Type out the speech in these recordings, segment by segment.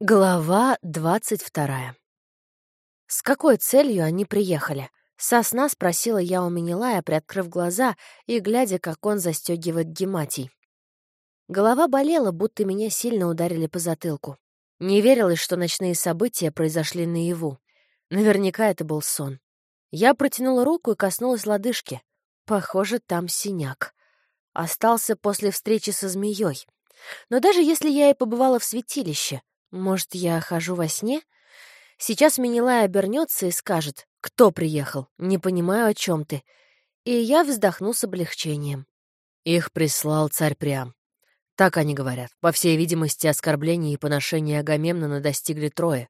Глава двадцать вторая. С какой целью они приехали? Сосна спросила я у Минилая, приоткрыв глаза и глядя, как он застегивает гематий. Голова болела, будто меня сильно ударили по затылку. Не верилось, что ночные события произошли наяву. Наверняка это был сон. Я протянула руку и коснулась лодыжки. Похоже, там синяк. Остался после встречи со змеей. Но даже если я и побывала в святилище, может, я хожу во сне? Сейчас Минилай обернется и скажет, кто приехал, не понимаю, о чем ты. И я вздохну с облегчением. Их прислал царь Приам. Так они говорят. По всей видимости, оскорбления и поношения Агамемнона достигли трое.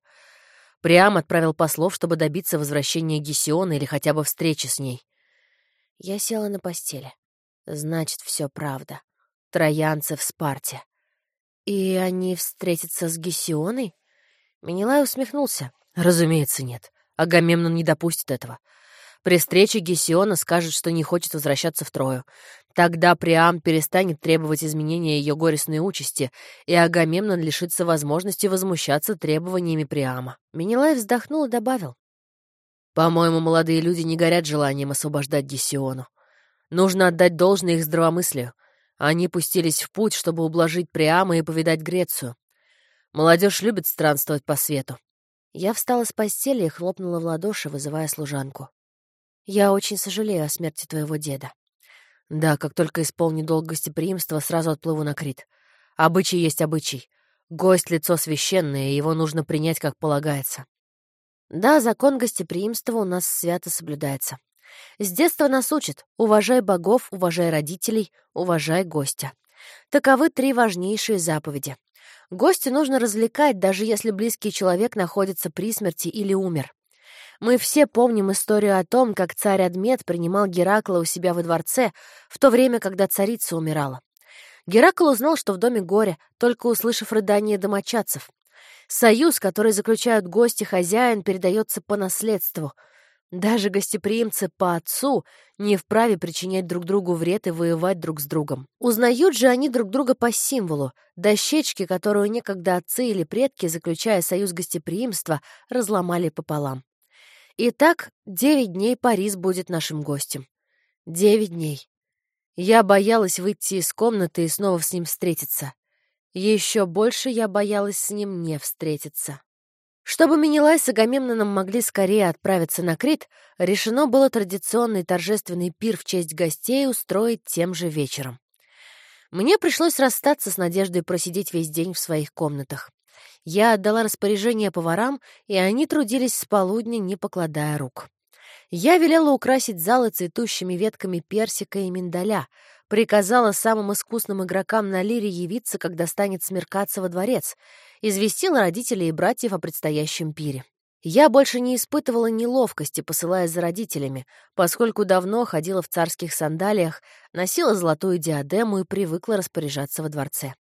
Приам отправил послов, чтобы добиться возвращения Гесиона или хотя бы встречи с ней. Я села на постели. Значит, все правда. Троянцы в Спарте. «И они встретятся с Гесионой?» Менелай усмехнулся. «Разумеется, нет. Агамемнон не допустит этого. При встрече Гесиона скажет, что не хочет возвращаться в Трою. Тогда Приам перестанет требовать изменения ее горестной участи, и Агамемнон лишится возможности возмущаться требованиями Приама. Менелай вздохнул и добавил. «По-моему, молодые люди не горят желанием освобождать Гесиону. Нужно отдать должное их здравомыслию. Они пустились в путь, чтобы ублажить Приама и повидать Грецию. Молодежь любит странствовать по свету. Я встала с постели и хлопнула в ладоши, вызывая служанку. «Я очень сожалею о смерти твоего деда. Да, как только исполню долг гостеприимства, сразу отплыву на Крит. Обычай есть обычай. Гость — лицо священное, его нужно принять, как полагается. Да, закон гостеприимства у нас свято соблюдается. С детства нас учат «уважай богов, уважай родителей, уважай гостя». Таковы три важнейшие заповеди. Гостя нужно развлекать, даже если близкий человек находится при смерти или умер. Мы все помним историю о том, как царь Адмет принимал Геракла у себя во дворце, в то время, когда царица умирала. Геракл узнал, что в доме горе, только услышав рыдание домочадцев. Союз, который заключают гости хозяин, передается по наследству — даже гостеприимцы по отцу не вправе причинять друг другу вред и воевать друг с другом. Узнают же они друг друга по символу, дощечки, которую некогда отцы или предки, заключая союз гостеприимства, разломали пополам. Итак, девять дней Парис будет нашим гостем. Девять дней. Я боялась выйти из комнаты и снова с ним встретиться. Еще больше я боялась с ним не встретиться. Чтобы Менелай с Агамемноном могли скорее отправиться на Крит, решено было традиционный торжественный пир в честь гостей устроить тем же вечером. Мне пришлось расстаться с надеждой просидеть весь день в своих комнатах. Я отдала распоряжение поварам, и они трудились с полудня, не покладая рук. Я велела украсить залы цветущими ветками персика и миндаля, приказала самым искусным игрокам на лире явиться, когда станет смеркаться во дворец, известила родителей и братьев о предстоящем пире. Я больше не испытывала неловкости, посылая за родителями, поскольку давно ходила в царских сандалиях, носила золотую диадему и привыкла распоряжаться во дворце.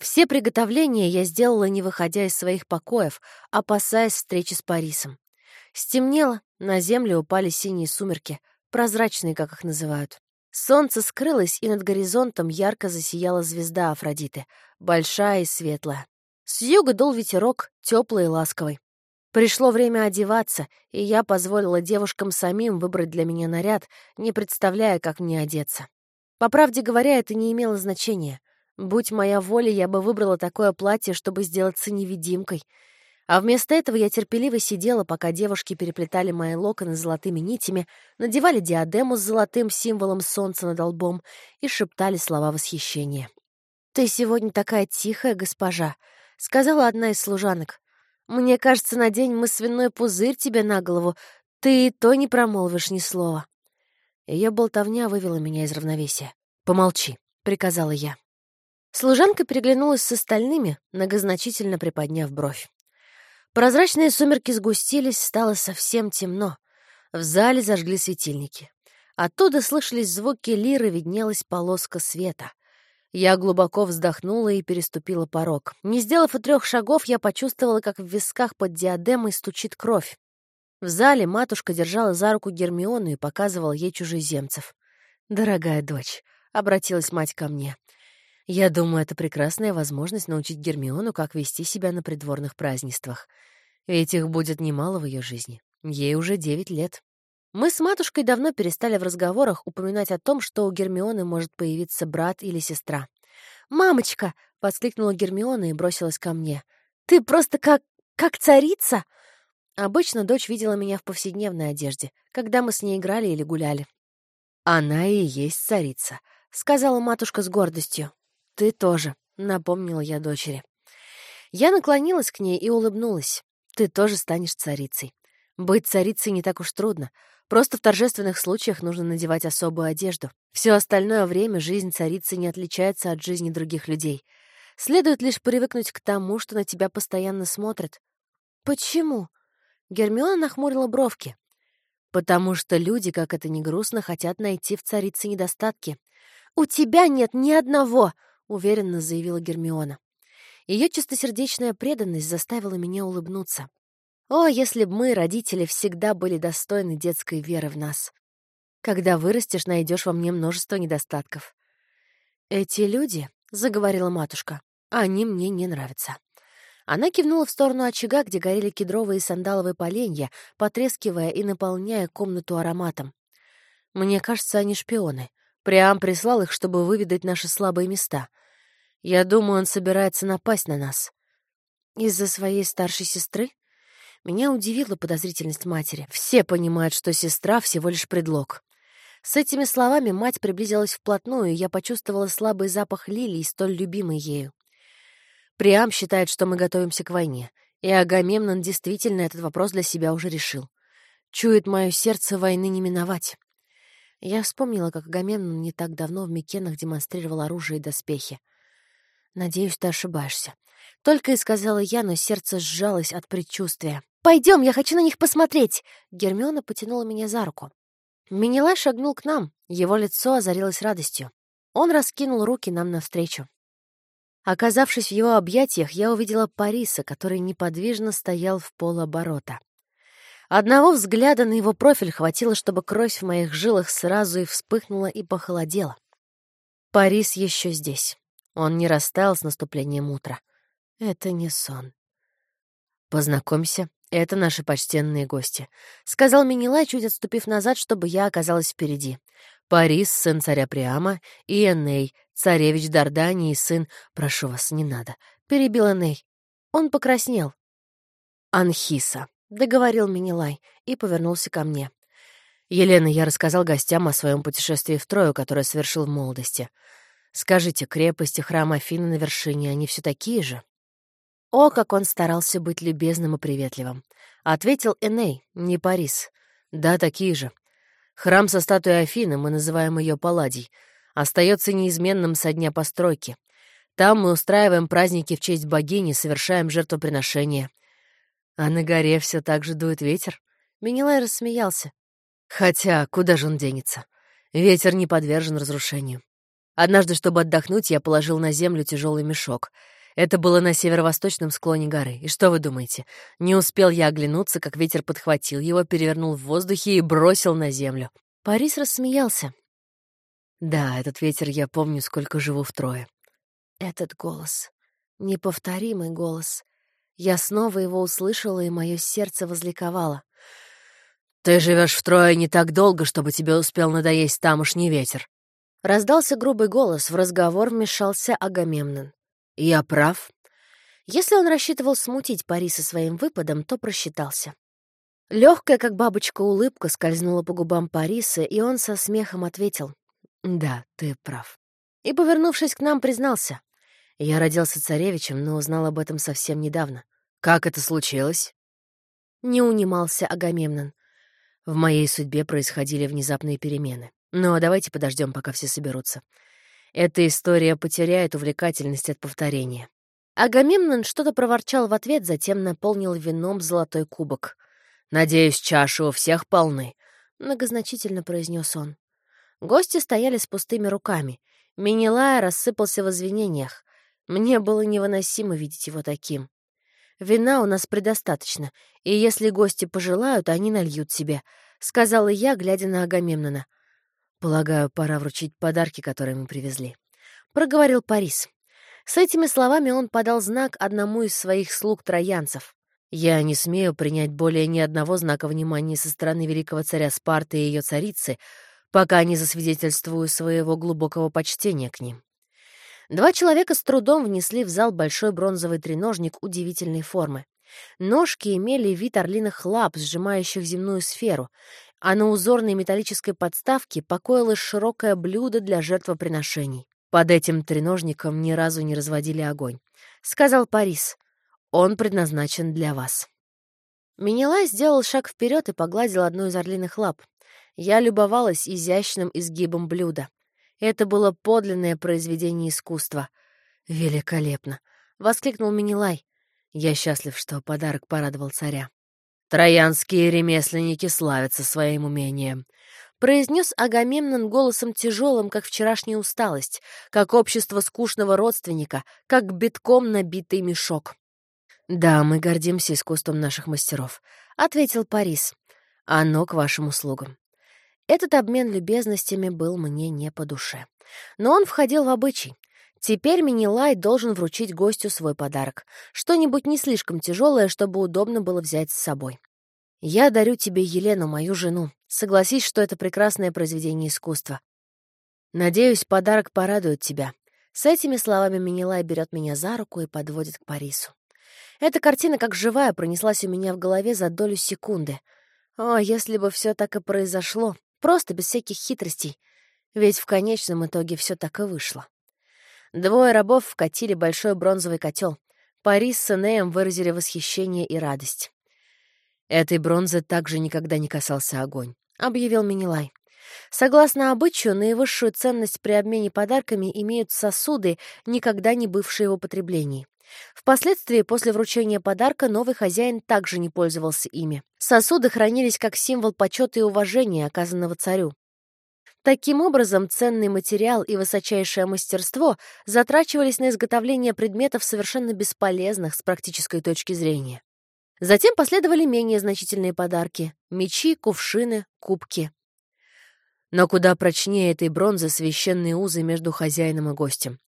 Все приготовления я сделала, не выходя из своих покоев, опасаясь встречи с Парисом. Стемнело, на землю упали синие сумерки, прозрачные, как их называют. Солнце скрылось, и над горизонтом ярко засияла звезда Афродиты, большая и светлая. С юга дул ветерок, теплый и ласковый. Пришло время одеваться, и я позволила девушкам самим выбрать для меня наряд, не представляя, как мне одеться. По правде говоря, это не имело значения. Будь моя воля, я бы выбрала такое платье, чтобы сделаться невидимкой — а вместо этого я терпеливо сидела, пока девушки переплетали мои локоны золотыми нитями, надевали диадему с золотым символом солнца над лбом и шептали слова восхищения. «Ты сегодня такая тихая, госпожа», — сказала одна из служанок. «Мне кажется, надень мы свиной пузырь тебе на голову, ты и то не промолвишь ни слова». Ее болтовня вывела меня из равновесия. «Помолчи», — приказала я. Служанка переглянулась с остальными, многозначительно приподняв бровь. Прозрачные сумерки сгустились, стало совсем темно. В зале зажгли светильники. Оттуда слышались звуки лиры, виднелась полоска света. Я глубоко вздохнула и переступила порог. Не сделав и трех шагов, я почувствовала, как в висках под диадемой стучит кровь. В зале матушка держала за руку Гермиону и показывала ей чужеземцев. «Дорогая дочь», — обратилась мать ко мне, Я думаю, это прекрасная возможность научить Гермиону, как вести себя на придворных празднествах. Ведь их будет немало в ее жизни. Ей уже девять лет. Мы с матушкой давно перестали в разговорах упоминать о том, что у Гермионы может появиться брат или сестра. «Мамочка!» — воскликнула Гермиона и бросилась ко мне. «Ты просто как... как царица!» Обычно дочь видела меня в повседневной одежде, когда мы с ней играли или гуляли. «Она и есть царица», — сказала матушка с гордостью. «Ты тоже», — напомнила я дочери. Я наклонилась к ней и улыбнулась. «Ты тоже станешь царицей. Быть царицей не так уж трудно. Просто в торжественных случаях нужно надевать особую одежду. Все остальное время жизнь царицы не отличается от жизни других людей. Следует лишь привыкнуть к тому, что на тебя постоянно смотрят. «Почему?» Гермиона нахмурила бровки. «Потому что люди, как это ни грустно, хотят найти в царице недостатки. У тебя нет ни одного!» — уверенно заявила Гермиона. Ее чистосердечная преданность заставила меня улыбнуться. О, если б мы, родители, всегда были достойны детской веры в нас. Когда вырастешь, найдешь во мне множество недостатков. «Эти люди», — заговорила матушка, — «они мне не нравятся». Она кивнула в сторону очага, где горели кедровые и сандаловые поленья, потрескивая и наполняя комнату ароматом. «Мне кажется, они шпионы. Приам прислал их, чтобы выведать наши слабые места. Я думаю, он собирается напасть на нас». «Из-за своей старшей сестры?» Меня удивила подозрительность матери. Все понимают, что сестра — всего лишь предлог. С этими словами мать приблизилась вплотную, и я почувствовала слабый запах лилии, столь любимый ею. Приам считает, что мы готовимся к войне, и Агамемнон действительно этот вопрос для себя уже решил. Чует мое сердце войны не миновать. Я вспомнила, как Агамемнон не так давно в Микенах демонстрировал оружие и доспехи. «Надеюсь, ты ошибаешься». Только и сказала я, но сердце сжалось от предчувствия. Пойдем, я хочу на них посмотреть!» Гермиона потянула меня за руку. Минилай шагнул к нам, его лицо озарилось радостью. Он раскинул руки нам навстречу. Оказавшись в его объятиях, я увидела Париса, который неподвижно стоял в полоборота. Одного взгляда на его профиль хватило, чтобы кровь в моих жилах сразу и вспыхнула и похолодела. Парис еще здесь. Он не растаял с наступлением утра. Это не сон. «Познакомься, это наши почтенные гости», — сказал Минилай, чуть отступив назад, чтобы я оказалась впереди. «Парис, сын царя Приама, и Эней, царевич Дардании сын... Прошу вас, не надо», — перебил Эней. Он покраснел. «Анхиса», — договорил Минилай и повернулся ко мне. «Елена, я рассказал гостям о своем путешествии в Трою, которое совершил в молодости. Скажите, крепости храма Афины на вершине, они все такие же?» О, как он старался быть любезным и приветливым. Ответил Эней, не Парис. Да, такие же. Храм со статуей Афины, мы называем ее Палладий, остается неизменным со дня постройки. Там мы устраиваем праздники в честь богини, совершаем жертвоприношения. А на горе все так же дует ветер. Менелай рассмеялся. Хотя, куда же он денется? Ветер не подвержен разрушению. Однажды, чтобы отдохнуть, я положил на землю тяжелый мешок — это было на северо-восточном склоне горы. И что вы думаете? Не успел я оглянуться, как ветер подхватил его, перевернул в воздухе и бросил на землю. Парис рассмеялся. Да, этот ветер я помню, сколько живу втрое. Этот голос. Неповторимый голос. Я снова его услышала, и мое сердце возликовало. «Ты живешь втрое не так долго, чтобы тебе успел надоесть тамошний ветер». Раздался грубый голос, в разговор вмешался Агамемнон. «Я прав?» Если он рассчитывал смутить Париса своим выпадом, то просчитался. Легкая, как бабочка, улыбка скользнула по губам Париса, и он со смехом ответил. «Да, ты прав». И, повернувшись к нам, признался. Я родился царевичем, но узнал об этом совсем недавно. «Как это случилось?» Не унимался Агамемнон. В моей судьбе происходили внезапные перемены. Но давайте подождем, пока все соберутся. Эта история потеряет увлекательность от повторения. Агамемнон что-то проворчал в ответ, затем наполнил вином золотой кубок. «Надеюсь, чаши у всех полны», — многозначительно произнес он. Гости стояли с пустыми руками. Минилая рассыпался в извинениях. Мне было невыносимо видеть его таким. «Вина у нас предостаточно, и если гости пожелают, они нальют себе», — сказала я, глядя на Агамемнона. Полагаю, пора вручить подарки, которые мы привезли. проговорил Парис. С этими словами он подал знак одному из своих слуг-троянцев. «Я не смею принять более ни одного знака внимания со стороны великого царя Спарты и ее царицы, пока не засвидетельствую своего глубокого почтения к ним». Два человека с трудом внесли в зал большой бронзовый треножник удивительной формы. Ножки имели вид орлиных лап, сжимающих земную сферу, а на узорной металлической подставке покоилось широкое блюдо для жертвоприношений. Под этим треножником ни разу не разводили огонь. Сказал Парис, он предназначен для вас. Минилай сделал шаг вперед и погладил одну из орлиных лап. Я любовалась изящным изгибом блюда. Это было подлинное произведение искусства. «Великолепно!» — воскликнул Минилай. Я счастлив, что подарок порадовал царя. «Троянские ремесленники славятся своим умением», — произнес Агамемнон голосом тяжелым, как вчерашняя усталость, как общество скучного родственника, как битком набитый мешок. «Да, мы гордимся искусством наших мастеров», — ответил Парис. «Оно к вашим услугам». Этот обмен любезностями был мне не по душе. Но он входил в обычай. Теперь Минилай должен вручить гостю свой подарок. Что-нибудь не слишком тяжелое, чтобы удобно было взять с собой. «Я дарю тебе Елену, мою жену. Согласись, что это прекрасное произведение искусства. Надеюсь, подарок порадует тебя». С этими словами Минилай берет меня за руку и подводит к Парису. Эта картина, как живая, пронеслась у меня в голове за долю секунды. О, если бы все так и произошло, просто без всяких хитростей. Ведь в конечном итоге все так и вышло. Двое рабов вкатили большой бронзовый котел. Парис с Энеем выразили восхищение и радость. «Этой бронзы также никогда не касался огонь», — объявил Минилай. Согласно обычаю, наивысшую ценность при обмене подарками имеют сосуды, никогда не бывшие в употреблении. Впоследствии, после вручения подарка, новый хозяин также не пользовался ими. Сосуды хранились как символ почета и уважения, оказанного царю. Таким образом, ценный материал и высочайшее мастерство затрачивались на изготовление предметов совершенно бесполезных с практической точки зрения. Затем последовали менее значительные подарки — мечи, кувшины, кубки. Но куда прочнее этой бронзы священные узы между хозяином и гостем.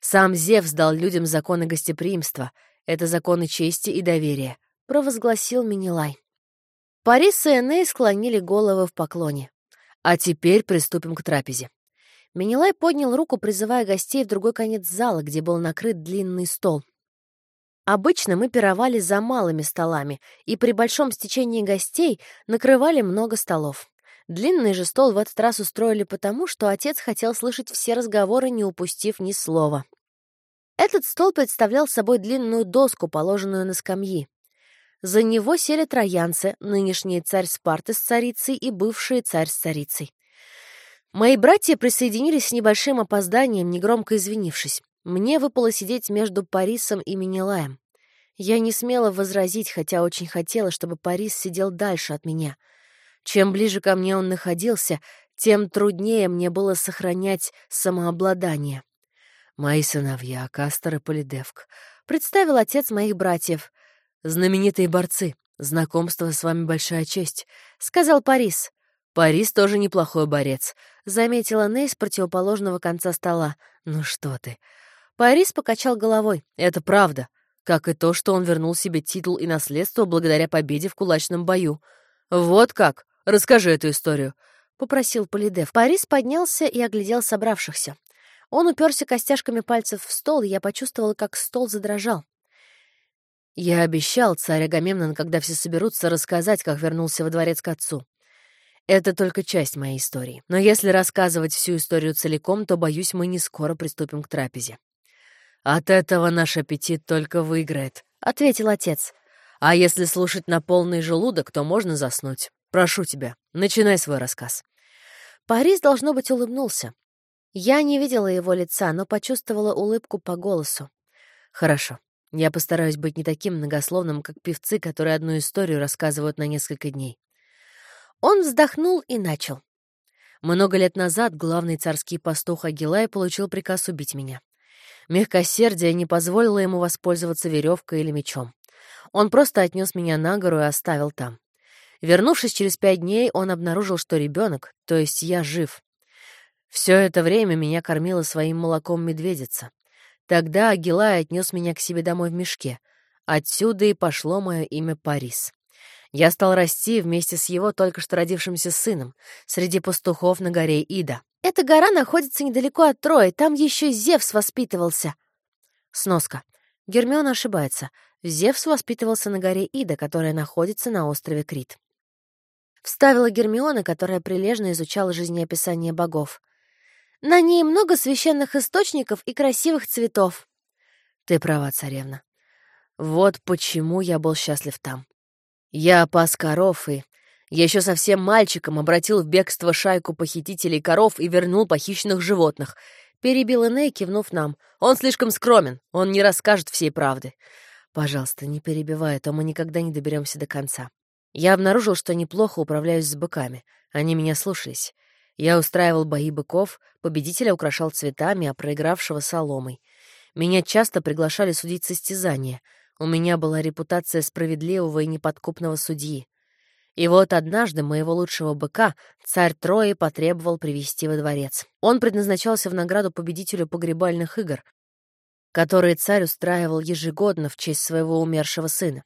Сам Зевс дал людям законы гостеприимства. Это законы чести и доверия, — провозгласил Минилай. Парис и Эней склонили головы в поклоне. А теперь приступим к трапезе. Менелай поднял руку, призывая гостей в другой конец зала, где был накрыт длинный стол. Обычно мы пировали за малыми столами, и при большом стечении гостей накрывали много столов. Длинный же стол в этот раз устроили потому, что отец хотел слышать все разговоры, не упустив ни слова. Этот стол представлял собой длинную доску, положенную на скамьи. За него сели троянцы, нынешний царь Спарты с царицей и бывший царь с царицей. Мои братья присоединились с небольшим опозданием, негромко извинившись. Мне выпало сидеть между Парисом и Менелаем. Я не смела возразить, хотя очень хотела, чтобы Парис сидел дальше от меня. Чем ближе ко мне он находился, тем труднее мне было сохранять самообладание. «Мои сыновья, Кастер и Полидевк», — представил отец моих братьев. «Знаменитые борцы. Знакомство с вами большая честь», — сказал Парис. «Парис тоже неплохой борец», — заметила Ней с противоположного конца стола. «Ну что ты». Парис покачал головой. «Это правда. Как и то, что он вернул себе титул и наследство благодаря победе в кулачном бою. Вот как? Расскажи эту историю», — попросил Полидев. Парис поднялся и оглядел собравшихся. Он уперся костяшками пальцев в стол, и я почувствовала, как стол задрожал. Я обещал, царь Агамемнон, когда все соберутся, рассказать, как вернулся во дворец к отцу. Это только часть моей истории. Но если рассказывать всю историю целиком, то, боюсь, мы не скоро приступим к трапезе. От этого наш аппетит только выиграет, — ответил отец. А если слушать на полный желудок, то можно заснуть. Прошу тебя, начинай свой рассказ. Парис, должно быть, улыбнулся. Я не видела его лица, но почувствовала улыбку по голосу. Хорошо. Я постараюсь быть не таким многословным, как певцы, которые одну историю рассказывают на несколько дней. Он вздохнул и начал. Много лет назад главный царский пастух Агилай получил приказ убить меня. Мягкосердие не позволило ему воспользоваться веревкой или мечом. Он просто отнес меня на гору и оставил там. Вернувшись через пять дней, он обнаружил, что ребенок, то есть я, жив. Все это время меня кормила своим молоком медведица. Тогда Агилай отнес меня к себе домой в мешке. Отсюда и пошло мое имя Парис. Я стал расти вместе с его только что родившимся сыном, среди пастухов на горе Ида. Эта гора находится недалеко от Трои, там еще Зевс воспитывался. Сноска. Гермиона ошибается. Зевс воспитывался на горе Ида, которая находится на острове Крит. Вставила Гермиона, которая прилежно изучала жизнеописание богов. На ней много священных источников и красивых цветов. Ты права, царевна. Вот почему я был счастлив там. Я пас коров и... Я еще совсем мальчиком обратил в бегство шайку похитителей коров и вернул похищенных животных. Перебил Эней, кивнув нам. Он слишком скромен, он не расскажет всей правды. Пожалуйста, не перебивай, а то мы никогда не доберемся до конца. Я обнаружил, что неплохо управляюсь с быками. Они меня слушались. Я устраивал бои быков, победителя украшал цветами, а проигравшего — соломой. Меня часто приглашали судить состязания. У меня была репутация справедливого и неподкупного судьи. И вот однажды моего лучшего быка царь Трои потребовал привести во дворец. Он предназначался в награду победителю погребальных игр, которые царь устраивал ежегодно в честь своего умершего сына.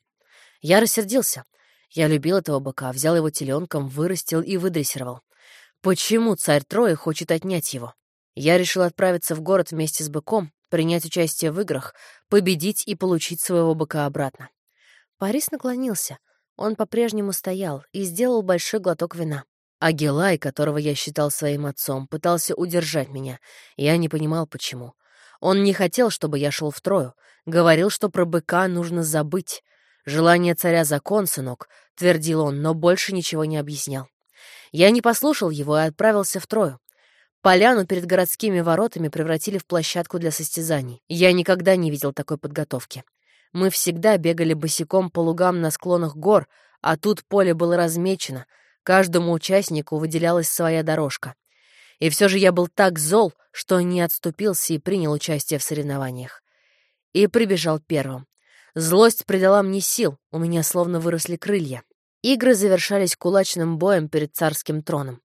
Я рассердился. Я любил этого быка, взял его теленком, вырастил и выдрессировал. Почему царь Трои хочет отнять его? Я решил отправиться в город вместе с быком, принять участие в играх, победить и получить своего быка обратно. Парис наклонился. Он по-прежнему стоял и сделал большой глоток вина. Агилай, которого я считал своим отцом, пытался удержать меня. Я не понимал, почему. Он не хотел, чтобы я шел в Трою. Говорил, что про быка нужно забыть. «Желание царя — закон, сынок», — твердил он, но больше ничего не объяснял. Я не послушал его и отправился в Трою. Поляну перед городскими воротами превратили в площадку для состязаний. Я никогда не видел такой подготовки. Мы всегда бегали босиком по лугам на склонах гор, а тут поле было размечено, каждому участнику выделялась своя дорожка. И все же я был так зол, что не отступился и принял участие в соревнованиях. И прибежал первым. Злость придала мне сил, у меня словно выросли крылья. Игры завершались кулачным боем перед царским троном.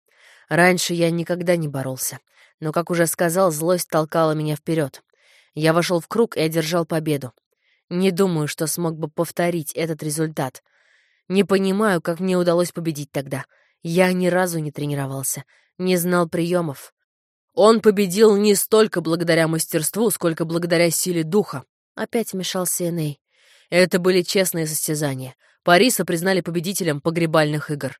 Раньше я никогда не боролся, но, как уже сказал, злость толкала меня вперед. Я вошел в круг и одержал победу. Не думаю, что смог бы повторить этот результат. Не понимаю, как мне удалось победить тогда. Я ни разу не тренировался, не знал приемов. Он победил не столько благодаря мастерству, сколько благодаря силе духа. Опять вмешался Эней. Это были честные состязания. Париса признали победителем погребальных игр.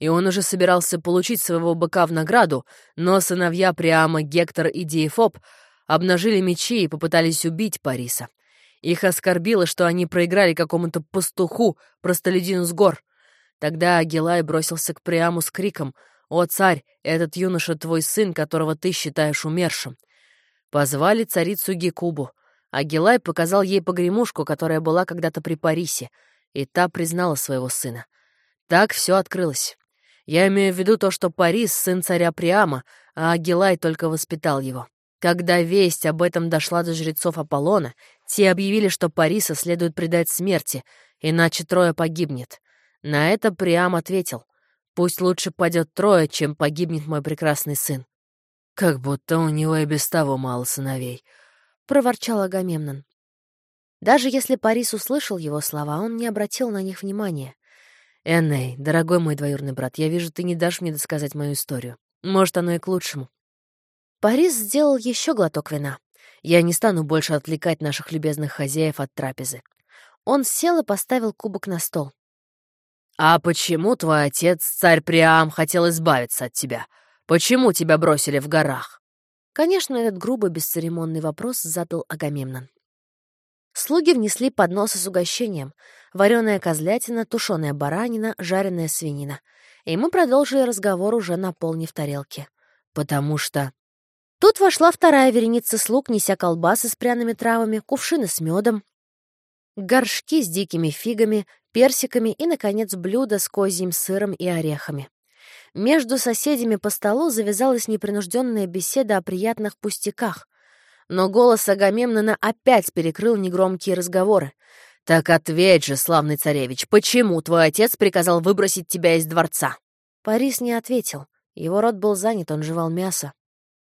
И он уже собирался получить своего быка в награду, но сыновья Приама, Гектор и Диефоб обнажили мечи и попытались убить Париса. Их оскорбило, что они проиграли какому-то пастуху, простолюдину с гор. Тогда Агилай бросился к Приаму с криком «О, царь, этот юноша твой сын, которого ты считаешь умершим!» Позвали царицу Гекубу. Агилай показал ей погремушку, которая была когда-то при Парисе — и та признала своего сына. Так все открылось. Я имею в виду то, что Парис — сын царя Приама, а Агилай только воспитал его. Когда весть об этом дошла до жрецов Аполлона, те объявили, что Париса следует предать смерти, иначе Троя погибнет. На это Приам ответил, «Пусть лучше падет Троя, чем погибнет мой прекрасный сын». «Как будто у него и без того мало сыновей», — проворчал Агамемнон. Даже если Парис услышал его слова, он не обратил на них внимания. «Энней, дорогой мой двоюродный брат, я вижу, ты не дашь мне досказать мою историю. Может, оно и к лучшему». Парис сделал еще глоток вина. Я не стану больше отвлекать наших любезных хозяев от трапезы. Он сел и поставил кубок на стол. «А почему твой отец, царь Приам, хотел избавиться от тебя? Почему тебя бросили в горах?» Конечно, этот грубый, бесцеремонный вопрос задал Агамемнон. Слуги внесли подносы с угощением. Вареная козлятина, тушеная баранина, жареная свинина. И мы продолжили разговор, уже наполнив тарелки. Потому что... Тут вошла вторая вереница слуг, неся колбасы с пряными травами, кувшины с медом, горшки с дикими фигами, персиками и, наконец, блюдо с козьим сыром и орехами. Между соседями по столу завязалась непринужденная беседа о приятных пустяках, но голос Агамемнона опять перекрыл негромкие разговоры. «Так ответь же, славный царевич, почему твой отец приказал выбросить тебя из дворца?» Парис не ответил. Его рот был занят, он жевал мясо.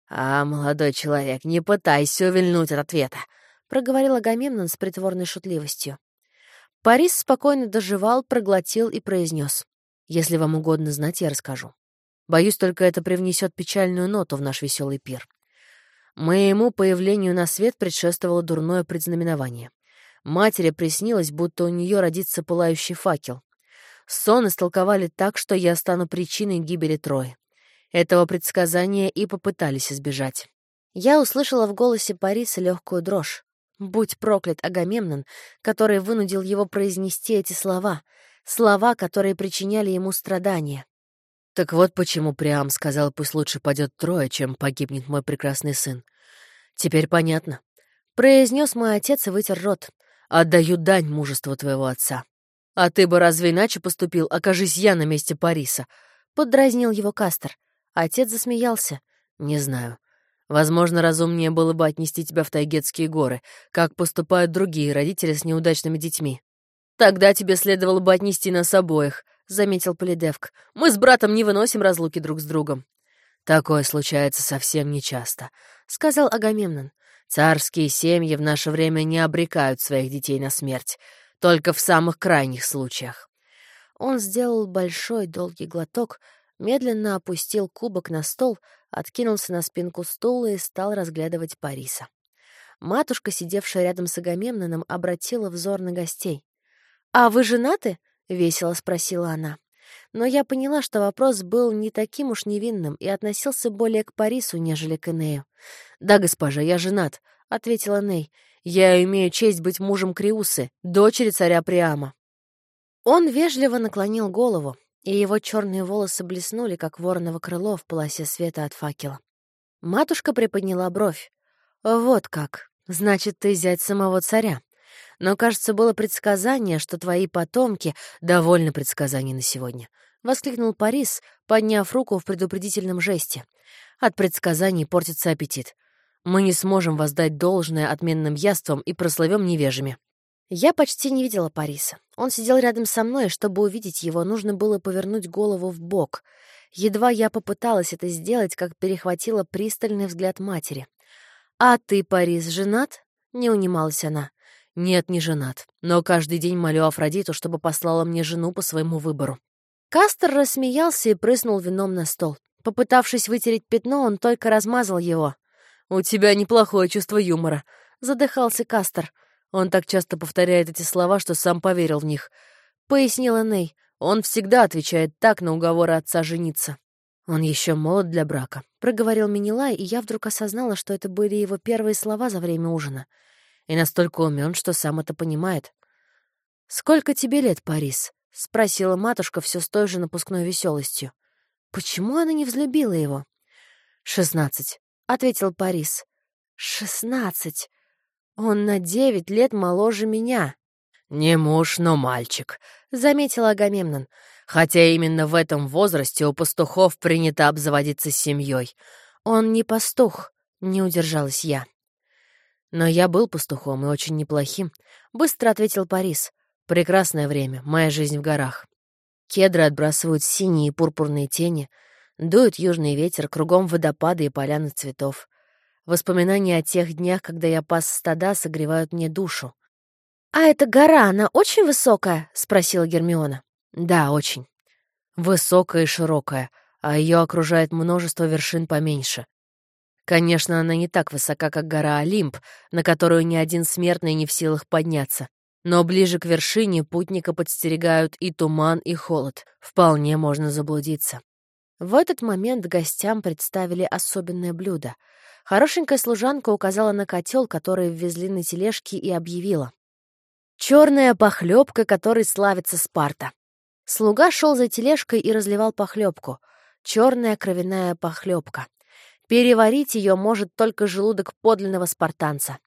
«А, молодой человек, не пытайся увильнуть от ответа», — проговорил Агамемнон с притворной шутливостью. Парис спокойно доживал, проглотил и произнес. «Если вам угодно знать, я расскажу. Боюсь, только это привнесет печальную ноту в наш веселый пир. Моему появлению на свет предшествовало дурное предзнаменование. Матери приснилось, будто у нее родится пылающий факел. Сон истолковали так, что я стану причиной гибели Трои. Этого предсказания и попытались избежать. Я услышала в голосе Париса легкую дрожь. Будь проклят Агамемнон, который вынудил его произнести эти слова, слова, которые причиняли ему страдания. Так вот почему Приам сказал, пусть лучше падет трое, чем погибнет мой прекрасный сын. Теперь понятно. Произнес мой отец и вытер рот. Отдаю дань мужеству твоего отца. А ты бы разве иначе поступил, окажись я на месте Париса? Поддразнил его Кастер. Отец засмеялся. «Не знаю. Возможно, разумнее было бы отнести тебя в Тайгетские горы, как поступают другие родители с неудачными детьми. Тогда тебе следовало бы отнести нас обоих», — заметил Полидевк. «Мы с братом не выносим разлуки друг с другом». «Такое случается совсем нечасто», — сказал Агамемнон. «Царские семьи в наше время не обрекают своих детей на смерть, только в самых крайних случаях». Он сделал большой долгий глоток, медленно опустил кубок на стол, откинулся на спинку стула и стал разглядывать Париса. Матушка, сидевшая рядом с Агамемноном, обратила взор на гостей. «А вы женаты?» — весело спросила она. Но я поняла, что вопрос был не таким уж невинным и относился более к Парису, нежели к Энею. «Да, госпожа, я женат», — ответила Ней. «Я имею честь быть мужем Криусы, дочери царя Приама». Он вежливо наклонил голову, и его черные волосы блеснули, как вороново крыло в полосе света от факела. Матушка приподняла бровь. «Вот как. Значит, ты зять самого царя. Но, кажется, было предсказание, что твои потомки довольны предсказаний на сегодня», — воскликнул Парис, подняв руку в предупредительном жесте. «От предсказаний портится аппетит. Мы не сможем воздать должное отменным яствам и прословем невежами». Я почти не видела Париса. Он сидел рядом со мной, и чтобы увидеть его, нужно было повернуть голову в бок. Едва я попыталась это сделать, как перехватила пристальный взгляд матери. «А ты, Парис, женат?» — не унималась она. «Нет, не женат. Но каждый день молю Афродиту, чтобы послала мне жену по своему выбору». Кастер рассмеялся и прыснул вином на стол. Попытавшись вытереть пятно, он только размазал его. «У тебя неплохое чувство юмора», — задыхался Кастер. Он так часто повторяет эти слова, что сам поверил в них. Пояснила Ней. Он всегда отвечает так на уговоры отца жениться. Он еще молод для брака. Проговорил Минилай, и я вдруг осознала, что это были его первые слова за время ужина. И настолько умен, что сам это понимает. «Сколько тебе лет, Парис?» — спросила матушка все с той же напускной веселостью. Почему она не взлюбила его? «Шестнадцать», — ответил Парис. «Шестнадцать!» Он на девять лет моложе меня. «Не муж, но мальчик», — заметил Агамемнон. «Хотя именно в этом возрасте у пастухов принято обзаводиться семьей. Он не пастух», — не удержалась я. «Но я был пастухом и очень неплохим», — быстро ответил Парис. «Прекрасное время, моя жизнь в горах. Кедры отбрасывают синие и пурпурные тени, дует южный ветер, кругом водопады и поляны цветов. Воспоминания о тех днях, когда я пас стада, согревают мне душу. «А эта гора, она очень высокая?» — спросила Гермиона. «Да, очень. Высокая и широкая, а ее окружает множество вершин поменьше. Конечно, она не так высока, как гора Олимп, на которую ни один смертный не в силах подняться. Но ближе к вершине путника подстерегают и туман, и холод. Вполне можно заблудиться. В этот момент гостям представили особенное блюдо — Хорошенькая служанка указала на котел, который ввезли на тележке, и объявила. «Черная похлебка, которой славится Спарта». Слуга шел за тележкой и разливал похлебку. Черная кровяная похлебка. Переварить ее может только желудок подлинного спартанца.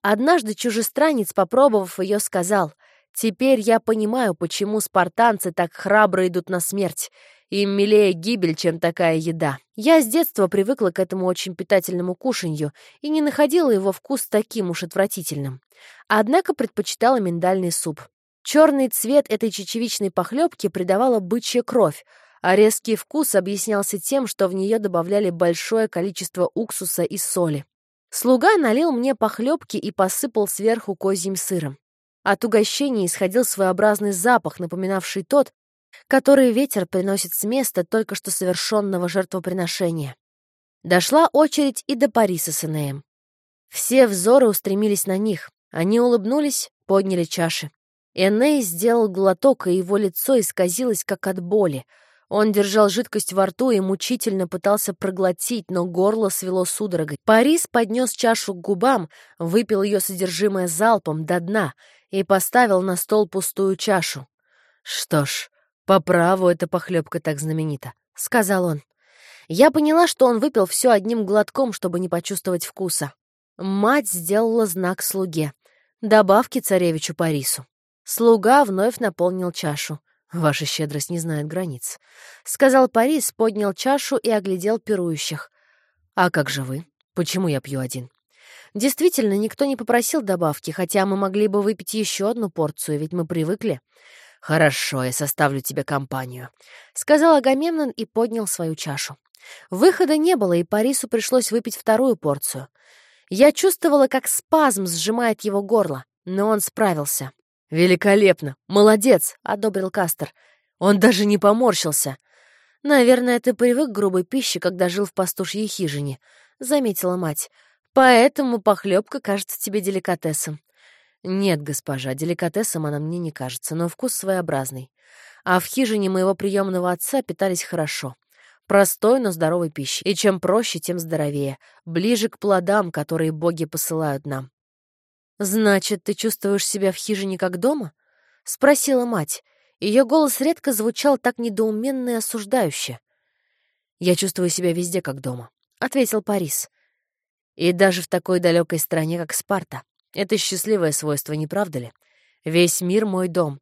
Однажды чужестранец, попробовав ее, сказал, «Теперь я понимаю, почему спартанцы так храбро идут на смерть. Им милее гибель, чем такая еда. Я с детства привыкла к этому очень питательному кушанью и не находила его вкус таким уж отвратительным. Однако предпочитала миндальный суп. Черный цвет этой чечевичной похлебки придавала бычья кровь, а резкий вкус объяснялся тем, что в нее добавляли большое количество уксуса и соли. Слуга налил мне похлебки и посыпал сверху козьим сыром. От угощения исходил своеобразный запах, напоминавший тот, который ветер приносит с места только что совершенного жертвоприношения. Дошла очередь и до Париса с Энеем. Все взоры устремились на них. Они улыбнулись, подняли чаши. Эней сделал глоток, и его лицо исказилось, как от боли. Он держал жидкость во рту и мучительно пытался проглотить, но горло свело судорогой. Парис поднес чашу к губам, выпил ее содержимое залпом до дна и поставил на стол пустую чашу. «Что ж, по праву эта похлебка так знаменита», — сказал он. Я поняла, что он выпил все одним глотком, чтобы не почувствовать вкуса. Мать сделала знак слуге. Добавки царевичу Парису. Слуга вновь наполнил чашу. «Ваша щедрость не знает границ», — сказал Парис, поднял чашу и оглядел пирующих. «А как же вы? Почему я пью один?» Действительно, никто не попросил добавки, хотя мы могли бы выпить еще одну порцию, ведь мы привыкли. «Хорошо, я составлю тебе компанию», — сказал Агамемнон и поднял свою чашу. Выхода не было, и Парису пришлось выпить вторую порцию. Я чувствовала, как спазм сжимает его горло, но он справился. «Великолепно! Молодец!» — одобрил Кастер. Он даже не поморщился. «Наверное, ты привык к грубой пище, когда жил в пастушьей хижине», — заметила мать. «Поэтому похлебка кажется тебе деликатесом». «Нет, госпожа, деликатесом она мне не кажется, но вкус своеобразный. А в хижине моего приемного отца питались хорошо. Простой, но здоровой пищей. И чем проще, тем здоровее. Ближе к плодам, которые боги посылают нам. «Значит, ты чувствуешь себя в хижине как дома?» — спросила мать. Ее голос редко звучал так недоуменно и осуждающе. «Я чувствую себя везде как дома», — ответил Парис. «И даже в такой далекой стране, как Спарта. Это счастливое свойство, не правда ли? Весь мир — мой дом».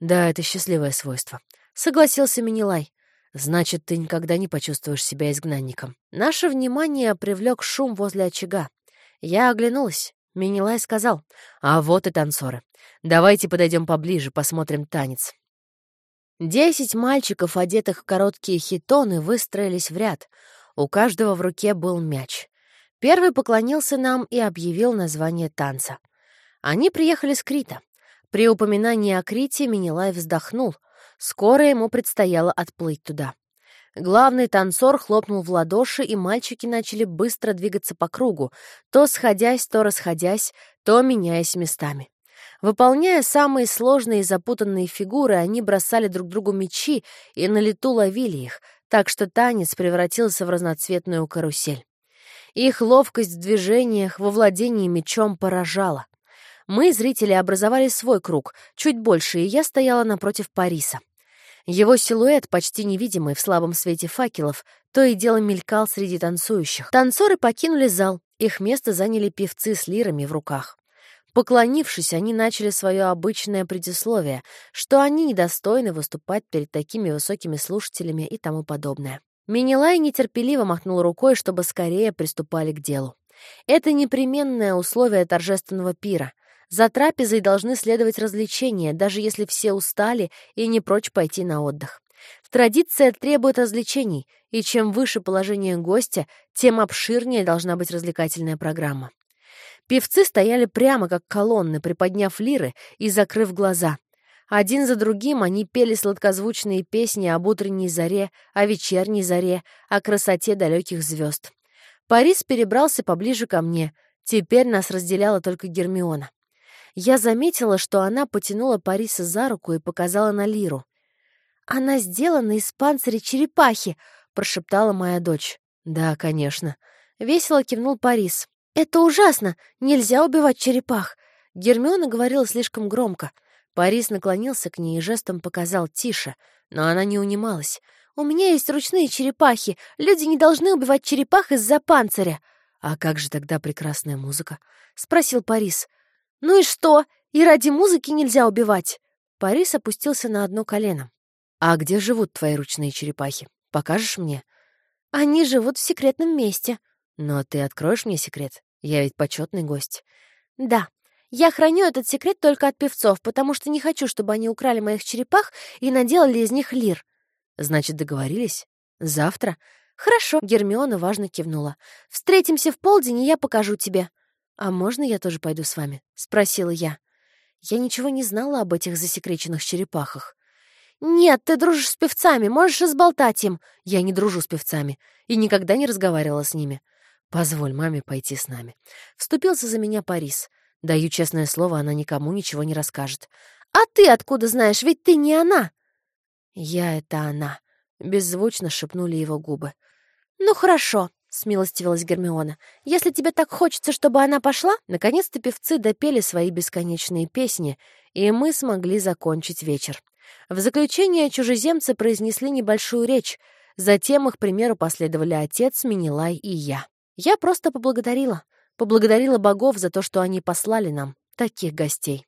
«Да, это счастливое свойство», — согласился Минилай. «Значит, ты никогда не почувствуешь себя изгнанником». Наше внимание привлек шум возле очага. Я оглянулась. Минилай сказал, «А вот и танцоры. Давайте подойдем поближе, посмотрим танец». Десять мальчиков, одетых в короткие хитоны, выстроились в ряд. У каждого в руке был мяч. Первый поклонился нам и объявил название танца. Они приехали с Крита. При упоминании о Крите Минилай вздохнул. Скоро ему предстояло отплыть туда. Главный танцор хлопнул в ладоши, и мальчики начали быстро двигаться по кругу, то сходясь, то расходясь, то меняясь местами. Выполняя самые сложные и запутанные фигуры, они бросали друг другу мечи и на лету ловили их, так что танец превратился в разноцветную карусель. Их ловкость в движениях, во владении мечом поражала. Мы, зрители, образовали свой круг, чуть больше, и я стояла напротив Париса. Его силуэт, почти невидимый в слабом свете факелов, то и дело мелькал среди танцующих. Танцоры покинули зал, их место заняли певцы с лирами в руках. Поклонившись, они начали свое обычное предисловие, что они недостойны выступать перед такими высокими слушателями и тому подобное. Минилай нетерпеливо махнул рукой, чтобы скорее приступали к делу. Это непременное условие торжественного пира. За трапезой должны следовать развлечения, даже если все устали и не прочь пойти на отдых. Традиция требует развлечений, и чем выше положение гостя, тем обширнее должна быть развлекательная программа. Певцы стояли прямо как колонны, приподняв лиры и закрыв глаза. Один за другим они пели сладкозвучные песни об утренней заре, о вечерней заре, о красоте далеких звезд. Парис перебрался поближе ко мне. Теперь нас разделяла только Гермиона. Я заметила, что она потянула Париса за руку и показала на Лиру. «Она сделана из панциря черепахи», — прошептала моя дочь. «Да, конечно». Весело кивнул Парис. «Это ужасно! Нельзя убивать черепах!» Гермиона говорила слишком громко. Парис наклонился к ней и жестом показал «тише», но она не унималась. «У меня есть ручные черепахи. Люди не должны убивать черепах из-за панциря». «А как же тогда прекрасная музыка?» — спросил Парис. «Ну и что? И ради музыки нельзя убивать!» Парис опустился на одно колено. «А где живут твои ручные черепахи? Покажешь мне?» «Они живут в секретном месте». «Но ты откроешь мне секрет? Я ведь почетный гость». «Да. Я храню этот секрет только от певцов, потому что не хочу, чтобы они украли моих черепах и наделали из них лир». Значит, договорились? Завтра? Хорошо, Гермиона важно кивнула. Встретимся в полдень, и я покажу тебе. А можно я тоже пойду с вами? Спросила я. Я ничего не знала об этих засекреченных черепахах. «Нет, ты дружишь с певцами, можешь разболтать им». «Я не дружу с певцами и никогда не разговаривала с ними. Позволь маме пойти с нами». Вступился за меня Парис. Даю честное слово, она никому ничего не расскажет. «А ты откуда знаешь? Ведь ты не она!» «Я — это она», — беззвучно шепнули его губы. «Ну хорошо», — смилостивилась Гермиона. «Если тебе так хочется, чтобы она пошла...» Наконец-то певцы допели свои бесконечные песни, и мы смогли закончить вечер. В заключение чужеземцы произнесли небольшую речь, затем их примеру последовали отец, Минилай и я. Я просто поблагодарила. Поблагодарила богов за то, что они послали нам таких гостей.